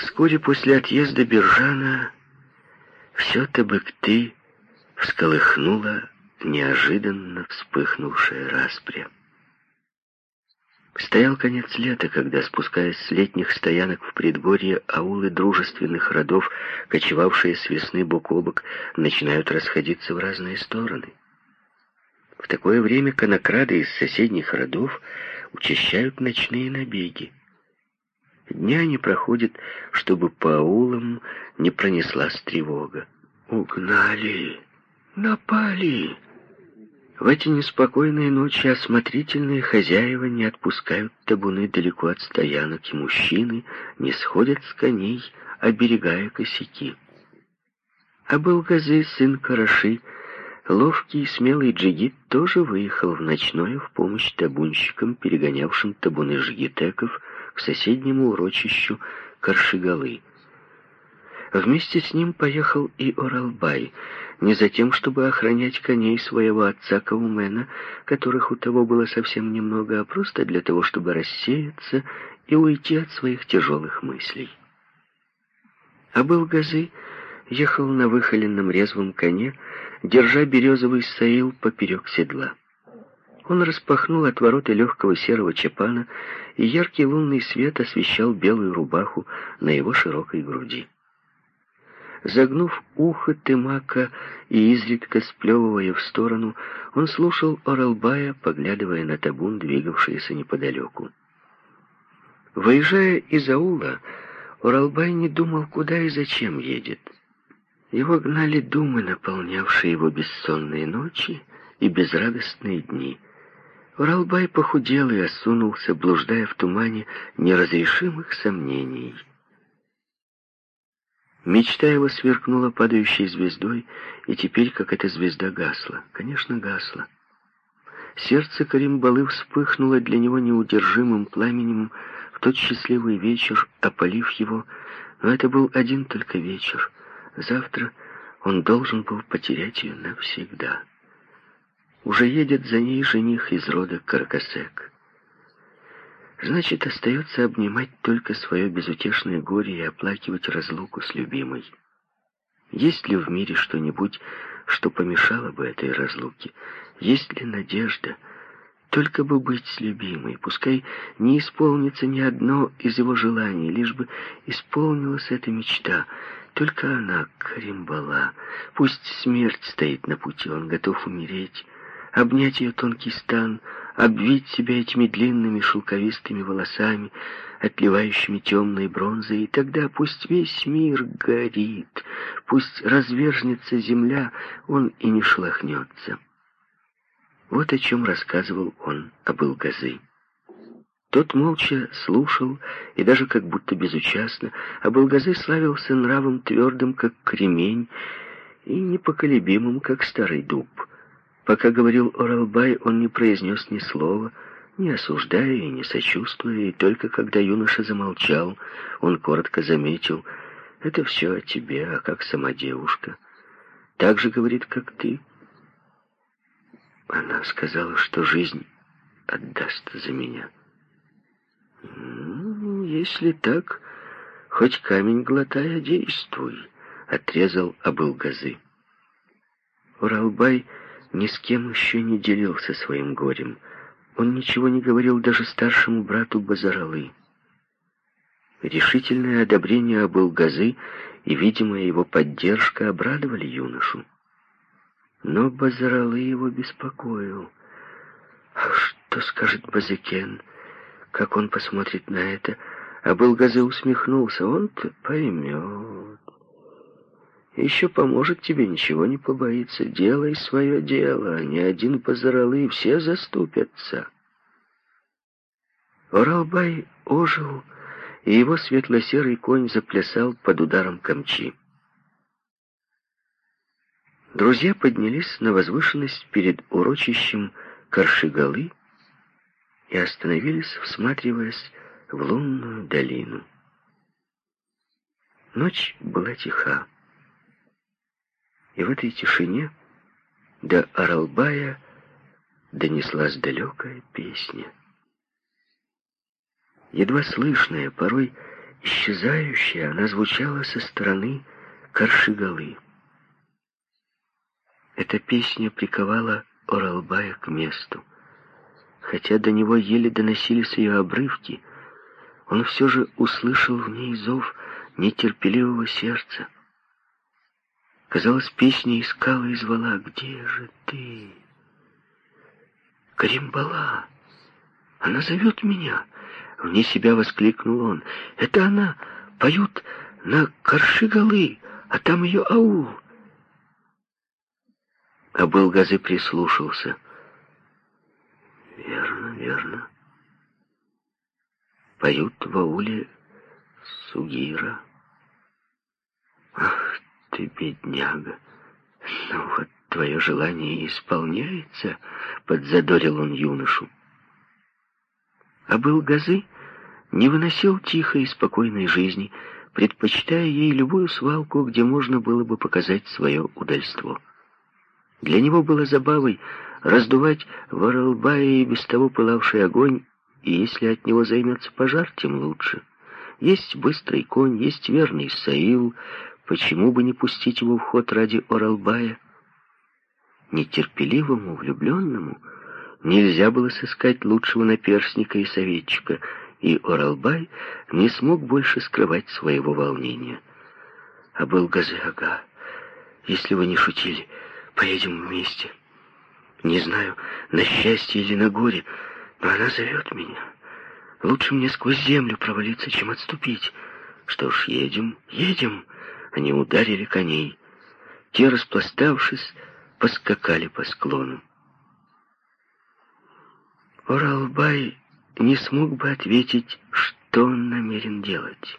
Вскоре после отъезда Бержана все Табыкты всколыхнула неожиданно вспыхнувшая распря. Стоял конец лета, когда, спускаясь с летних стоянок в предгорье, аулы дружественных родов, кочевавшие с весны бок о бок, начинают расходиться в разные стороны. В такое время конокрады из соседних родов учащают ночные набеги. Дня не проходит, чтобы по аулам не пронеслась тревога. «Угнали! Напали!» В эти неспокойные ночи осмотрительные хозяева не отпускают табуны далеко от стоянок, и мужчины не сходят с коней, оберегая косяки. А Былгазы, сын Караши, ловкий и смелый джигит, тоже выехал в ночное в помощь табунщикам, перегонявшим табуны жигитеков к соседнему урочищу Каршигалы. Вместе с ним поехал и Оралбай, не за тем, чтобы охранять коней своего отца Каумена, которых у того было совсем немного, а просто для того, чтобы рассеяться и уйти от своих тяжелых мыслей. Абыл-Газы ехал на выхоленном резвом коне, держа березовый саил поперек седла. Он распахнул отвороты легкого серого чапана, и яркий лунный свет освещал белую рубаху на его широкой груди. Загнув ухо Тымака и изредка сплевывая в сторону, он слушал Оралбая, поглядывая на табун, двигавшийся неподалеку. Выезжая из аула, Оралбай не думал, куда и зачем едет. Его гнали думы, наполнявшие его бессонные ночи и безрадостные дни. Уралбай похудел и осунулся, блуждая в тумане неразрешимых сомнений — Мечта его сверкнула падающей звездой, и теперь, как эта звезда, гасла. Конечно, гасла. Сердце Каримбалы вспыхнуло для него неудержимым пламенем в тот счастливый вечер, опалив его, но это был один только вечер. Завтра он должен был потерять ее навсегда. Уже едет за ней жених из рода Каракасек. Значит, остается обнимать только свое безутешное горе и оплакивать разлуку с любимой. Есть ли в мире что-нибудь, что помешало бы этой разлуке? Есть ли надежда? Только бы быть с любимой, пускай не исполнится ни одно из его желаний, лишь бы исполнилась эта мечта. Только она, Каримбала, пусть смерть стоит на пути, он готов умереть, обнять ее тонкий стан — обвить себя этими длинными шелковистыми волосами, отливающими темной бронзой, и тогда пусть весь мир горит, пусть разверзнется земля, он и не шелохнется. Вот о чем рассказывал он об Илгазы. Тот молча слушал и даже как будто безучастно, а Балгазы славился нравом твердым, как кремень, и непоколебимым, как старый дуб — Пока говорил Оралбай, он не произнес ни слова, не осуждая и не сочувствуя, и только когда юноша замолчал, он коротко заметил, «Это все о тебе, а как сама девушка. Так же говорит, как ты». Она сказала, что жизнь отдаст за меня. «Ну, если так, хоть камень глотая, действуй», — отрезал Абылгазы. Уралбай ни с кем еще не делился своим горем. Он ничего не говорил даже старшему брату Базаралы. Решительное одобрение Абылгазы и видимая его поддержка обрадовали юношу. Но Базаралы его беспокоил. А что скажет Базыкен? Как он посмотрит на это? Абылгазы усмехнулся. Он-то поймет. Еще поможет тебе, ничего не побоится. Делай свое дело, ни один позоролы, все заступятся. Оралбай ожил, и его светло-серый конь заплясал под ударом камчи. Друзья поднялись на возвышенность перед урочищем Каршигалы и остановились, всматриваясь в лунную долину. Ночь была тиха. И в этой тишине до Аралбая донеслась далекая песня. Едва слышная, порой исчезающая, она звучала со стороны Каршигалы. Эта песня приковала Оралбая к месту. Хотя до него еле доносились ее обрывки, он все же услышал в ней зов нетерпеливого сердца. Казалось, песня искала и звала «Где же ты?» «Каримбала! Она зовет меня!» Вне себя воскликнул он. «Это она! Поют на Каршигалы, а там ее аул!» А Былгазы прислушался. «Верно, верно. Поют в ауле Сугира. Ты, бедняга! Ну вот твое желание исполняется!» — подзадорил он юношу. А был Газы не выносил тихой и спокойной жизни, предпочитая ей любую свалку, где можно было бы показать свое удальство. Для него было забавой раздувать в Оралбае и без того пылавший огонь, и если от него займется пожар, тем лучше. Есть быстрый конь, есть верный Саил, почему бы не пустить его в ход ради Оралбая? Нетерпеливому, влюбленному — Нельзя было сыскать лучшего наперсника и советчика, и Оралбай не смог больше скрывать своего волнения. А был Газы-ага, если вы не шутили, поедем вместе. Не знаю, на счастье или на горе, но она зовет меня. Лучше мне сквозь землю провалиться, чем отступить. Что ж, едем, едем. Они ударили коней. Те, распластавшись, поскакали по склону. Оралбай не смог бы ответить, что он намерен делать.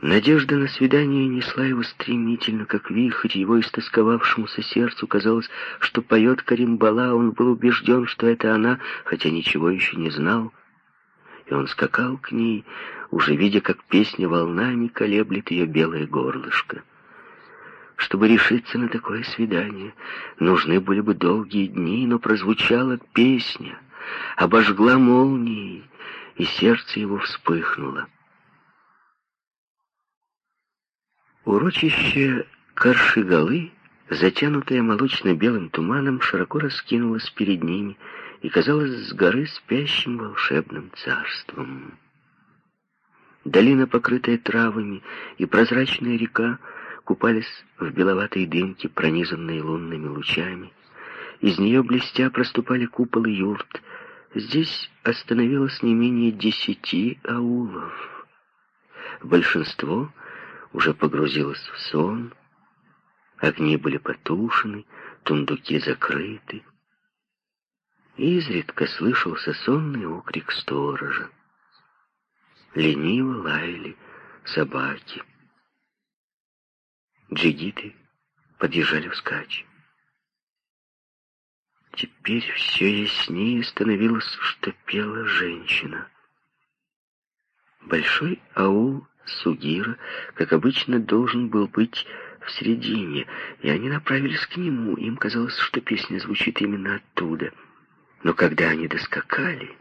Надежда на свидание несла его стремительно, как вихрь, его истосковавшемуся сердцу казалось, что поет Каримбала, он был убежден, что это она, хотя ничего еще не знал. И он скакал к ней, уже видя, как песня волнами колеблет ее белое горлышко. Чтобы решиться на такое свидание, нужны были бы долгие дни, но прозвучала песня, обожгла молнией, и сердце его вспыхнуло. Урочище Каршигалы, затянутое молочно-белым туманом, широко раскинулось перед ними и казалось с горы спящим волшебным царством. Долина, покрытая травами, и прозрачная река — купались в беловатой дымке, пронизанной лунными лучами. Из нее блестя проступали куполы юрт. Здесь остановилось не менее десяти аулов. Большинство уже погрузилось в сон. Огни были потушены, тундуки закрыты. Изредка слышался сонный окрик сторожа. Лениво лаяли собаки. Джигиты подъезжали вскачь. Теперь все яснее становилось, что пела женщина. Большой аул Сугира, как обычно, должен был быть в середине, и они направились к нему. Им казалось, что песня звучит именно оттуда. Но когда они доскакали,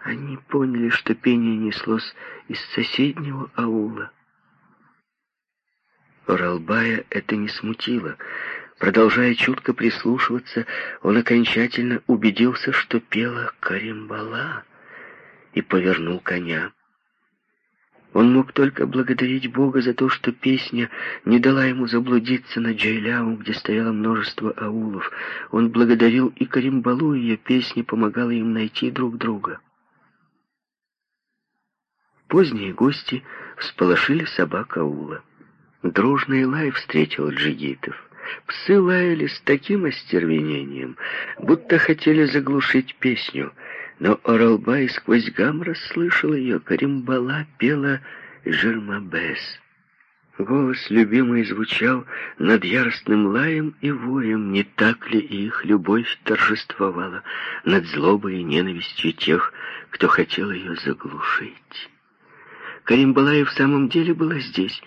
они поняли, что пение неслось из соседнего аула. Ралбая это не смутило. Продолжая чутко прислушиваться, он окончательно убедился, что пела Каримбала, и повернул коня. Он мог только благодарить Бога за то, что песня не дала ему заблудиться на Джейляу, где стояло множество аулов. Он благодарил и Каримбалу, и ее песня помогала им найти друг друга. Поздние гости всполошили собак аула. Дружный лай встретил джигитов. Псы лаяли с таким остервенением, будто хотели заглушить песню, но Оралбай сквозь гам расслышал ее, Каримбала пела «Жермабес». Голос любимый звучал над яростным лаем и воем, не так ли их любовь торжествовала над злобой и ненавистью тех, кто хотел ее заглушить. Каримбала и в самом деле была здесь,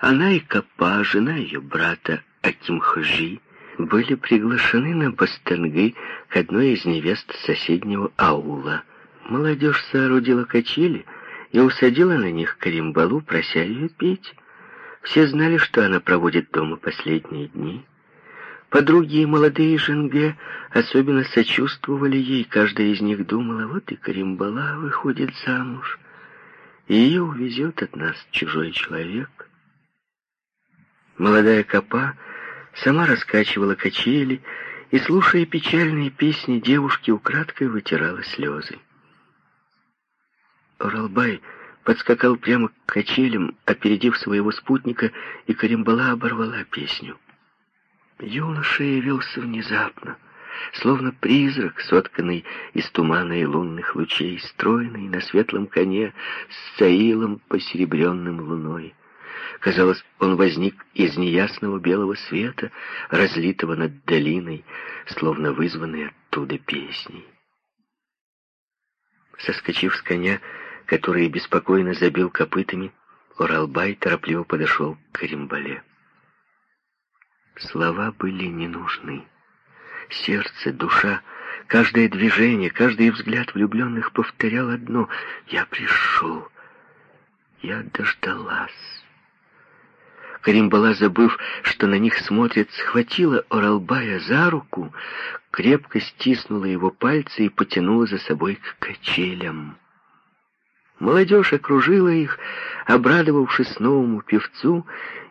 она и Капа, жена ее брата Акимхажи, были приглашены на Бастангы к одной из невест соседнего аула. Молодежь соорудила качели и усадила на них Каримбалу, прося ее петь. Все знали, что она проводит дома последние дни. Подруги и молодые Женге особенно сочувствовали ей. Каждая из них думала, вот и Каримбала выходит замуж, и ее увезет от нас чужой человек. Молодая копа сама раскачивала качели, и, слушая печальные песни, девушки украдкой вытирала слезы. Оралбай подскакал прямо к качелям, опередив своего спутника, и Каримбала оборвала песню. Юноша явился внезапно, словно призрак, сотканный из тумана и лунных лучей, стройный на светлом коне с Саилом, посеребренным луной. Казалось, он возник из неясного белого света, разлитого над долиной, словно вызванный оттуда песней. Соскочив с коня, который беспокойно забил копытами, Оралбай торопливо подошел к Каримбале. Слова были не нужны. Сердце, душа, каждое движение, каждый взгляд влюбленных повторял одно «Я пришел, я дождалась». Каримбала, забыв, что на них смотрят, схватила Оралбая за руку, крепко стиснула его пальцы и потянула за собой к качелям. Молодежь окружила их, обрадовавшись новому певцу,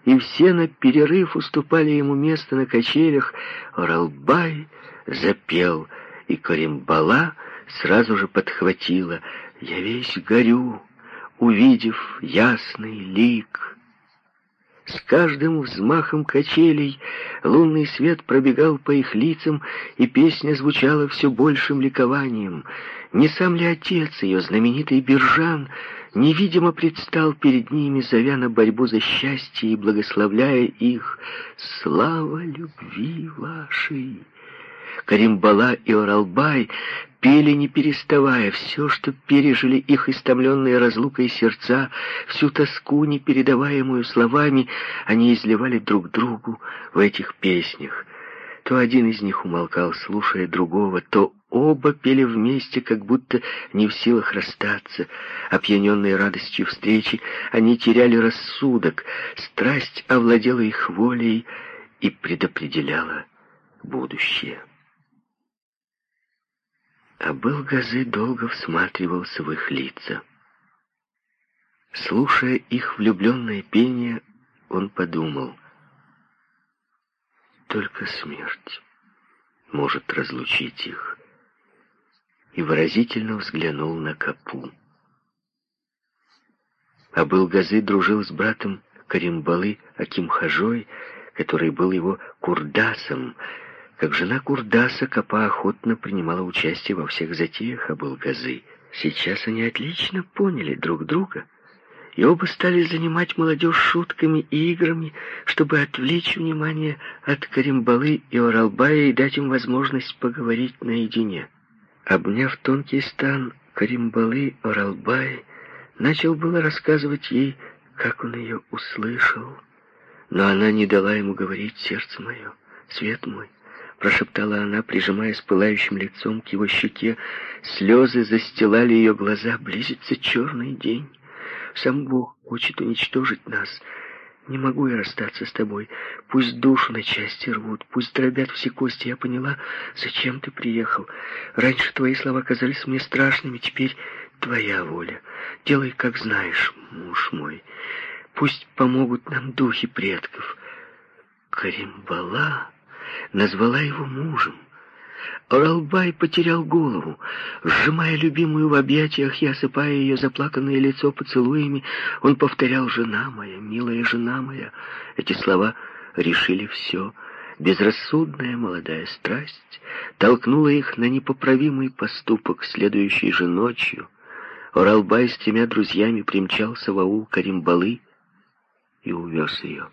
и все на перерыв уступали ему место на качелях. Оралбай запел, и Каримбала сразу же подхватила «Я весь горю, увидев ясный лик». С каждым взмахом качелей лунный свет пробегал по их лицам, и песня звучала все большим ликованием. Не сам ли отец ее, знаменитый Биржан, невидимо предстал перед ними, зовя на борьбу за счастье и благословляя их «Слава любви вашей!» Каримбала и Оралбай пели не переставая все, что пережили их истомленные разлукой сердца, всю тоску, непередаваемую словами, они изливали друг другу в этих песнях. То один из них умолкал, слушая другого, то оба пели вместе, как будто не в силах расстаться. Опьяненные радостью встречи, они теряли рассудок, страсть овладела их волей и предопределяла будущее. А был Газы долго всматривался в их лица. Слушая их влюбленное пение, он подумал, только смерть может разлучить их, и выразительно взглянул на Капу. А был Газы дружил с братом Каримбалы Акимхажой, который был его курдасом, как жена Курдаса, Капа охотно принимала участие во всех затеях Абылгазы. Сейчас они отлично поняли друг друга, и оба стали занимать молодежь шутками и играми, чтобы отвлечь внимание от Каримбалы и Оралбая и дать им возможность поговорить наедине. Обняв тонкий стан Каримбалы, Оралбай начал было рассказывать ей, как он ее услышал, но она не дала ему говорить «сердце мое, свет мой» прошептала она, прижимаясь пылающим лицом к его щеке. Слезы застилали ее глаза. Близится черный день. Сам Бог хочет уничтожить нас. Не могу я расстаться с тобой. Пусть душу на части рвут, пусть дробят все кости. Я поняла, зачем ты приехал. Раньше твои слова казались мне страшными, теперь твоя воля. Делай, как знаешь, муж мой. Пусть помогут нам духи предков. Каримбала назвала его мужем. Оралбай потерял голову. Сжимая любимую в объятиях и осыпая ее заплаканное лицо поцелуями, он повторял «Жена моя, милая жена моя». Эти слова решили все. Безрассудная молодая страсть толкнула их на непоправимый поступок следующей же ночью. Оралбай с тремя друзьями примчался в аул Каримбалы и увез ее.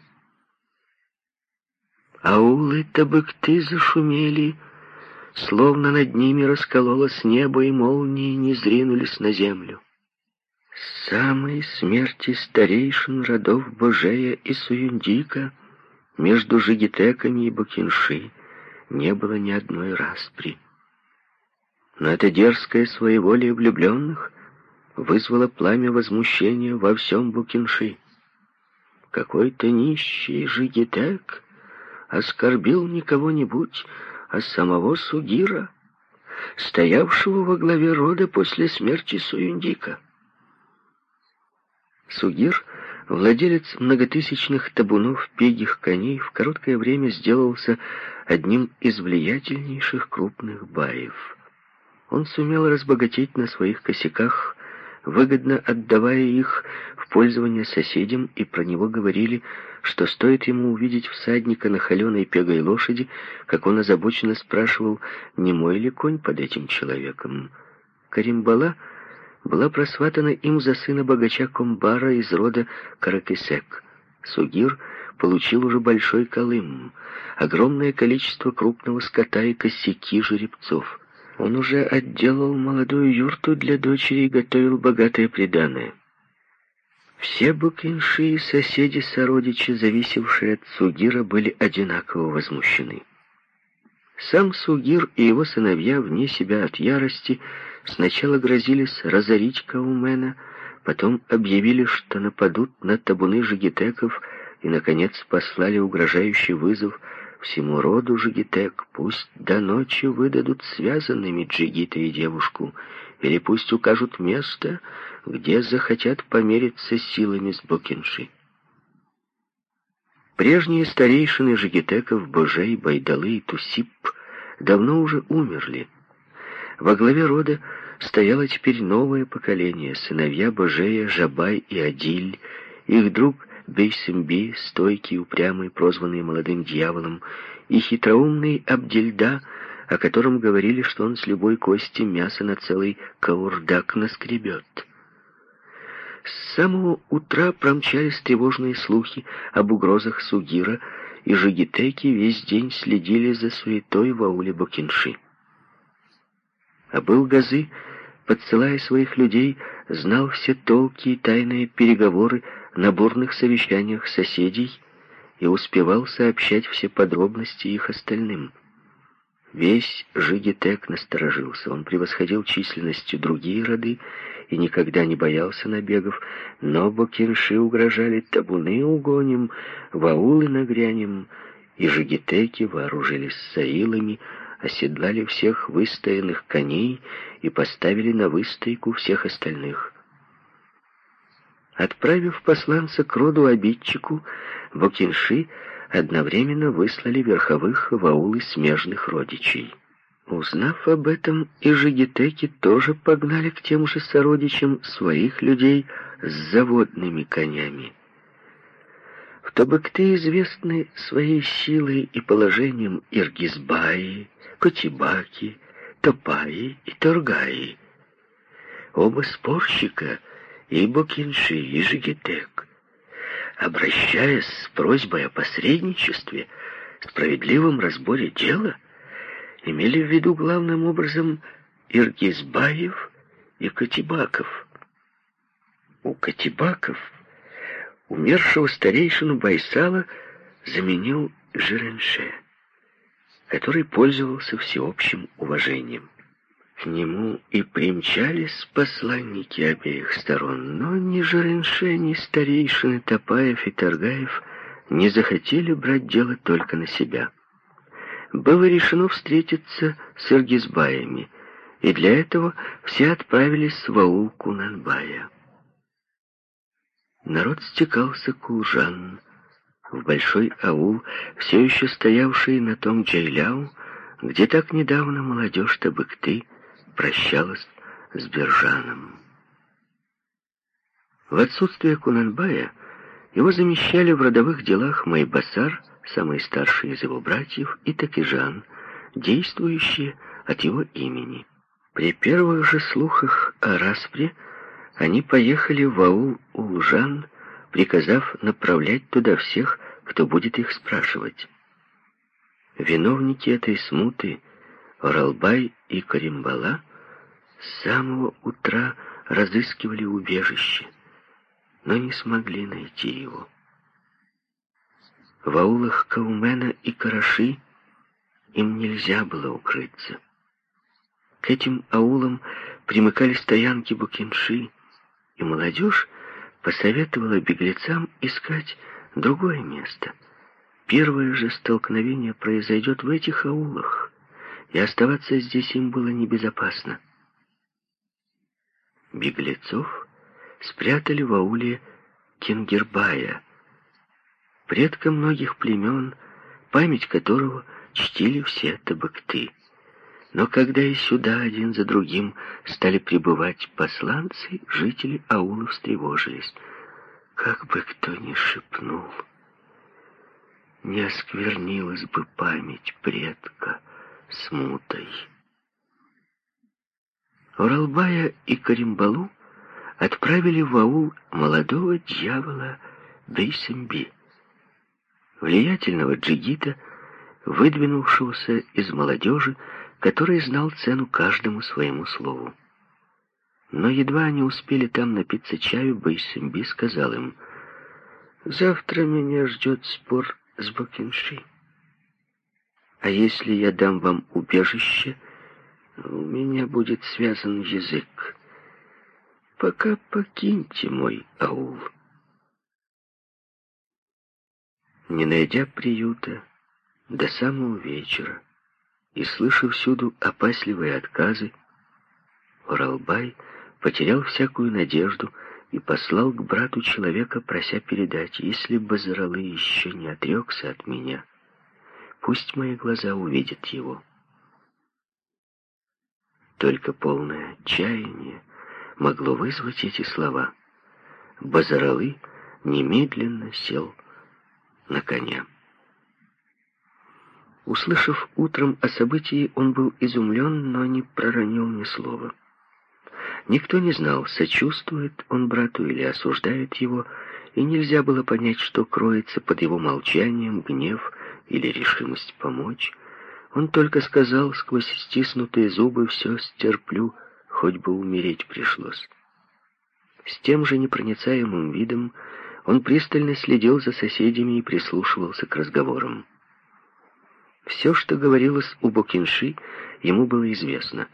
Аулы табыкты зашумели, словно над ними раскололось небо, и молнии не зринулись на землю. Самой смерти старейшин родов Божея и Суюндика между Жигитеками и Бакинши не было ни одной распри. Но это дерзкое своеволие влюбленных вызвало пламя возмущения во всем Букинши. Какой-то нищий жигитек оскорбил не кого-нибудь, а самого Сугира, стоявшего во главе рода после смерти Суюндика. Сугир, владелец многотысячных табунов пегих коней, в короткое время сделался одним из влиятельнейших крупных баев. Он сумел разбогатеть на своих косяках, выгодно отдавая их в пользование соседям, и про него говорили, что стоит ему увидеть всадника на холеной пегой лошади, как он озабоченно спрашивал, не мой ли конь под этим человеком. Каримбала была просватана им за сына богача Комбара из рода Каракисек. Сугир получил уже большой колым, огромное количество крупного скота и косяки жеребцов. Он уже отделал молодую юрту для дочери и готовил богатое приданое. Все букинши и соседи-сородичи, зависевшие от Сугира, были одинаково возмущены. Сам Сугир и его сыновья, вне себя от ярости, сначала грозились разорить Каумена, потом объявили, что нападут на табуны жигитеков и, наконец, послали угрожающий вызов всему роду жигитек. Пусть до ночи выдадут связанными джигита и девушку, или пусть укажут место, где захотят помериться силами с Бокинши. Прежние старейшины жигитеков, Божей, Байдалы и Тусип давно уже умерли. Во главе рода стояло теперь новое поколение, сыновья Божея, Жабай и Адиль, их друг Бейсимби, стойкий, упрямый, прозванный молодым дьяволом, и хитроумный Абдельда, о котором говорили, что он с любой кости мясо на целый каурдак наскребет. С самого утра промчались тревожные слухи об угрозах Сугира, и жигитеки весь день следили за суетой в ауле Бакинши. А был Газы, подсылая своих людей, знал все толки и тайные переговоры на бурных совещаниях соседей и успевал сообщать все подробности их остальным. Весь Жигитек насторожился. Он превосходил численностью другие роды и никогда не боялся набегов, но бокинши угрожали табуны угоним, ваулы нагрянем, и жигитеки вооружились саилами, оседлали всех выстоянных коней и поставили на выстойку всех остальных. Отправив посланца к роду-обидчику, Бокинши одновременно выслали верховых в аулы смежных родичей. Узнав об этом, и жигитеки тоже погнали к тем же сородичам своих людей с заводными конями. В Тобыкте известны своей силой и положением Иргизбаи, Котибаки, Топаи и Торгаи. Оба спорщика, и Бокинши, и Жигитек, обращаясь с просьбой о посредничестве, справедливом разборе дела, имели в виду главным образом Иргизбаев и Катибаков. У Катибаков умершего старейшину Байсала заменил Жиренше который пользовался всеобщим уважением. К нему и примчались посланники обеих сторон, но ни Жеренше, ни старейшины Топаев и Торгаев не захотели брать дело только на себя. Было решено встретиться с Иргизбаями, и для этого все отправились в аул Кунанбая. Народ стекался к Улжан, в большой аул, все еще стоявший на том Джейляу, где так недавно молодежь Табыкты прощалась с Бержаном. В отсутствие Кунанбая его замещали в родовых делах Майбасар, самый старший из его братьев, и Такижан, действующие от его имени. При первых же слухах о распре они поехали в аул Улжан, приказав направлять туда всех, кто будет их спрашивать. Виновники этой смуты, Оралбай и Каримбала, с самого утра разыскивали убежище, но не смогли найти его. В аулах Каумена и Караши им нельзя было укрыться. К этим аулам примыкали стоянки Букинши, и молодежь посоветовала беглецам искать другое место. Первое же столкновение произойдет в этих аулах, и оставаться здесь им было небезопасно. Беглецов спрятали в ауле Кенгербая, предка многих племен, память которого чтили все табакты. Но когда и сюда один за другим стали прибывать посланцы, жители аула встревожились. Как бы кто ни шепнул, не осквернилась бы память предка смутой. Уралбая и Каримбалу отправили в аул молодого дьявола Бейсемби, влиятельного джигита, выдвинувшегося из молодежи, который знал цену каждому своему слову. Но едва они успели там напиться чаю, Байсемби сказал им, «Завтра меня ждет спор с Бокинши. А если я дам вам убежище, у меня будет связан язык. Пока покиньте мой аул». Не найдя приюта до самого вечера и слыша всюду опасливые отказы, Уралбай потерял всякую надежду и послал к брату человека, прося передать, если Базаралы еще не отрекся от меня, пусть мои глаза увидят его. Только полное отчаяние могло вызвать эти слова. Базаралы немедленно сел на коня. Услышав утром о событии, он был изумлен, но не проронил ни слова. Никто не знал, сочувствует он брату или осуждает его, и нельзя было понять, что кроется под его молчанием, гнев или решимость помочь. Он только сказал сквозь стиснутые зубы «все стерплю, хоть бы умереть пришлось». С тем же непроницаемым видом он пристально следил за соседями и прислушивался к разговорам. Все, что говорилось у Бокинши, ему было известно.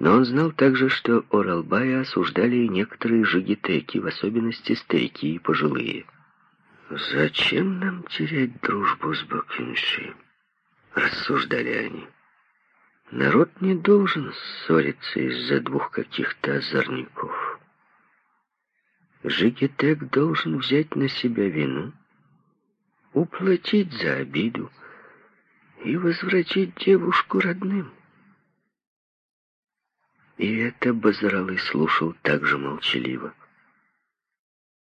Но он знал также, что Оралбая осуждали и некоторые жигитеки, в особенности старики и пожилые. «Зачем нам терять дружбу с Бокинши?» — рассуждали они. «Народ не должен ссориться из-за двух каких-то озорников». Жигитек должен взять на себя вину, уплатить за обиду и возвратить девушку родным. И это Базаралы слушал так же молчаливо.